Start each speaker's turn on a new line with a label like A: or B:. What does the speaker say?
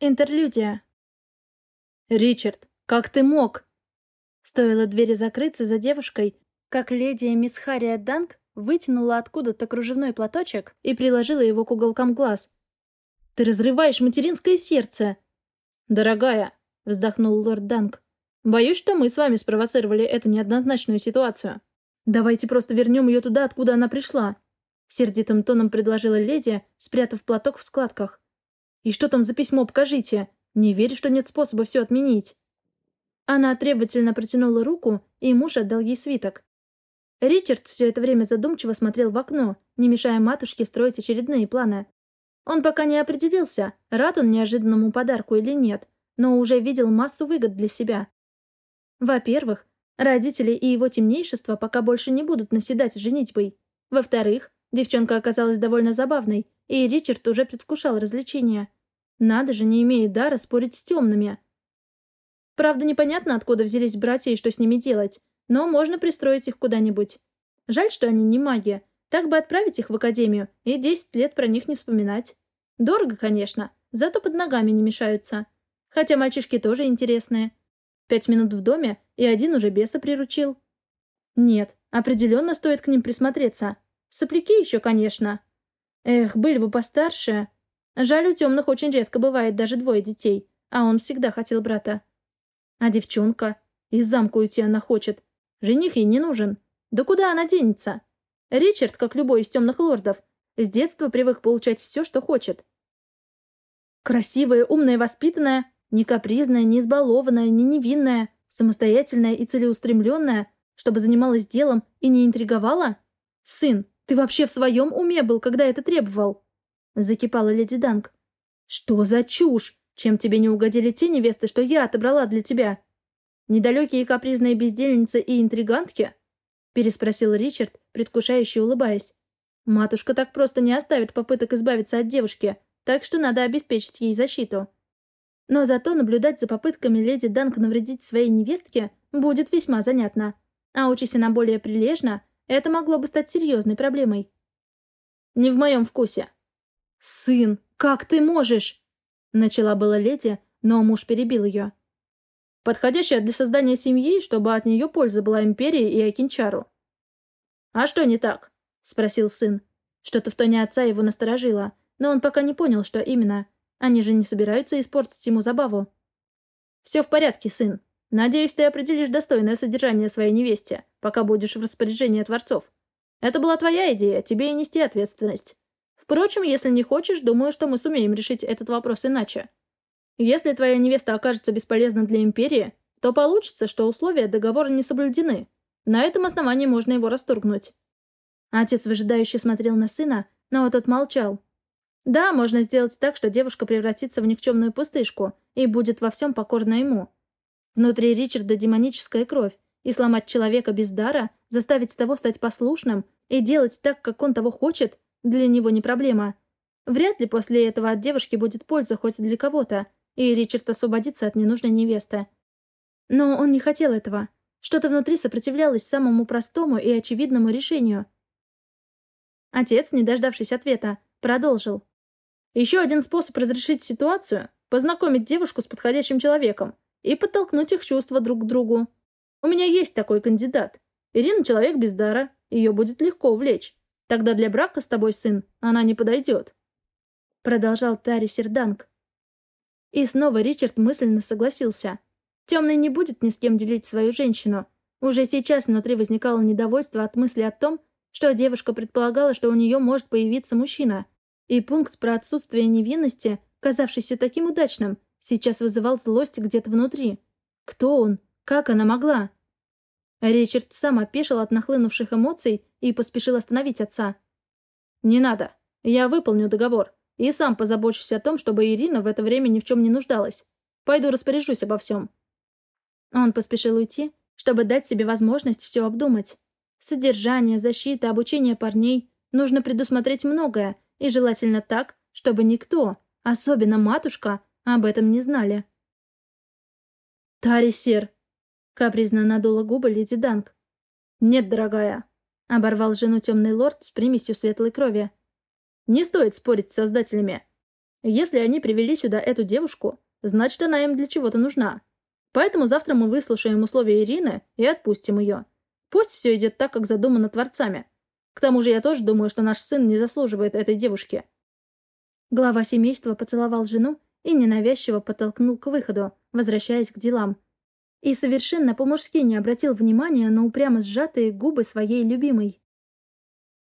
A: Интерлюдия. «Ричард, как ты мог?» Стоило двери закрыться за девушкой, как леди мисс Харриет Данк вытянула откуда-то кружевной платочек и приложила его к уголкам глаз. «Ты разрываешь материнское сердце!» «Дорогая», — вздохнул лорд Данк, — «боюсь, что мы с вами спровоцировали эту неоднозначную ситуацию. Давайте просто вернем ее туда, откуда она пришла», — сердитым тоном предложила леди, спрятав платок в складках. «И что там за письмо, покажите. Не верю, что нет способа все отменить». Она требовательно протянула руку, и муж отдал ей свиток. Ричард все это время задумчиво смотрел в окно, не мешая матушке строить очередные планы. Он пока не определился, рад он неожиданному подарку или нет, но уже видел массу выгод для себя. Во-первых, родители и его темнейшество пока больше не будут наседать с женитьбой. Во-вторых, девчонка оказалась довольно забавной, и Ричард уже предвкушал развлечения. Надо же, не имея дара, спорить с темными. Правда, непонятно, откуда взялись братья и что с ними делать, но можно пристроить их куда-нибудь. Жаль, что они не маги. Так бы отправить их в академию и десять лет про них не вспоминать. Дорого, конечно, зато под ногами не мешаются. Хотя мальчишки тоже интересные. Пять минут в доме, и один уже беса приручил. Нет, определенно стоит к ним присмотреться. Сопляки еще, конечно. Эх, были бы постарше. Жаль, у темных очень редко бывает даже двое детей, а он всегда хотел брата. А девчонка? Из замка уйти она хочет. Жених ей не нужен. Да куда она денется? Ричард, как любой из темных лордов, с детства привык получать все, что хочет. Красивая, умная, воспитанная, не капризная, не избалованная, не невинная, самостоятельная и целеустремленная, чтобы занималась делом и не интриговала? Сын, ты вообще в своем уме был, когда это требовал? Закипала леди Данг. «Что за чушь? Чем тебе не угодили те невесты, что я отобрала для тебя?» «Недалекие капризные бездельницы и интригантки?» Переспросил Ричард, предвкушающе улыбаясь. «Матушка так просто не оставит попыток избавиться от девушки, так что надо обеспечить ей защиту. Но зато наблюдать за попытками леди Данк навредить своей невестке будет весьма занятно. А учись она более прилежно, это могло бы стать серьезной проблемой. «Не в моем вкусе», «Сын, как ты можешь?» Начала была леди, но муж перебил ее. «Подходящая для создания семьи, чтобы от нее польза была империи и Акинчару». «А что не так?» — спросил сын. Что-то в тоне отца его насторожило, но он пока не понял, что именно. Они же не собираются испортить ему забаву. «Все в порядке, сын. Надеюсь, ты определишь достойное содержание своей невесте, пока будешь в распоряжении творцов. Это была твоя идея, тебе и нести ответственность. Впрочем, если не хочешь, думаю, что мы сумеем решить этот вопрос иначе. Если твоя невеста окажется бесполезна для Империи, то получится, что условия договора не соблюдены. На этом основании можно его расторгнуть. Отец выжидающе смотрел на сына, но тот молчал. Да, можно сделать так, что девушка превратится в никчемную пустышку и будет во всем покорна ему. Внутри Ричарда демоническая кровь, и сломать человека без дара, заставить того стать послушным и делать так, как он того хочет, для него не проблема. Вряд ли после этого от девушки будет польза хоть для кого-то, и Ричард освободится от ненужной невесты. Но он не хотел этого. Что-то внутри сопротивлялось самому простому и очевидному решению. Отец, не дождавшись ответа, продолжил. Еще один способ разрешить ситуацию — познакомить девушку с подходящим человеком и подтолкнуть их чувства друг к другу. У меня есть такой кандидат. Ирина — человек без дара, ее будет легко увлечь. Тогда для брака с тобой, сын, она не подойдет. Продолжал Тари Серданг. И снова Ричард мысленно согласился. Темный не будет ни с кем делить свою женщину. Уже сейчас внутри возникало недовольство от мысли о том, что девушка предполагала, что у нее может появиться мужчина. И пункт про отсутствие невинности, казавшийся таким удачным, сейчас вызывал злость где-то внутри. Кто он? Как она могла? Ричард сам опешил от нахлынувших эмоций и поспешил остановить отца. «Не надо. Я выполню договор. И сам позабочусь о том, чтобы Ирина в это время ни в чем не нуждалась. Пойду распоряжусь обо всем». Он поспешил уйти, чтобы дать себе возможность все обдумать. Содержание, защита, обучение парней. Нужно предусмотреть многое, и желательно так, чтобы никто, особенно матушка, об этом не знали. «Тарисер!» Капризно надула губы леди Данг. «Нет, дорогая», — оборвал жену темный лорд с примесью светлой крови. «Не стоит спорить с создателями. Если они привели сюда эту девушку, значит, она им для чего-то нужна. Поэтому завтра мы выслушаем условия Ирины и отпустим ее. Пусть все идет так, как задумано творцами. К тому же я тоже думаю, что наш сын не заслуживает этой девушки». Глава семейства поцеловал жену и ненавязчиво подтолкнул к выходу, возвращаясь к делам. И совершенно по-мужски не обратил внимания на упрямо сжатые губы своей любимой.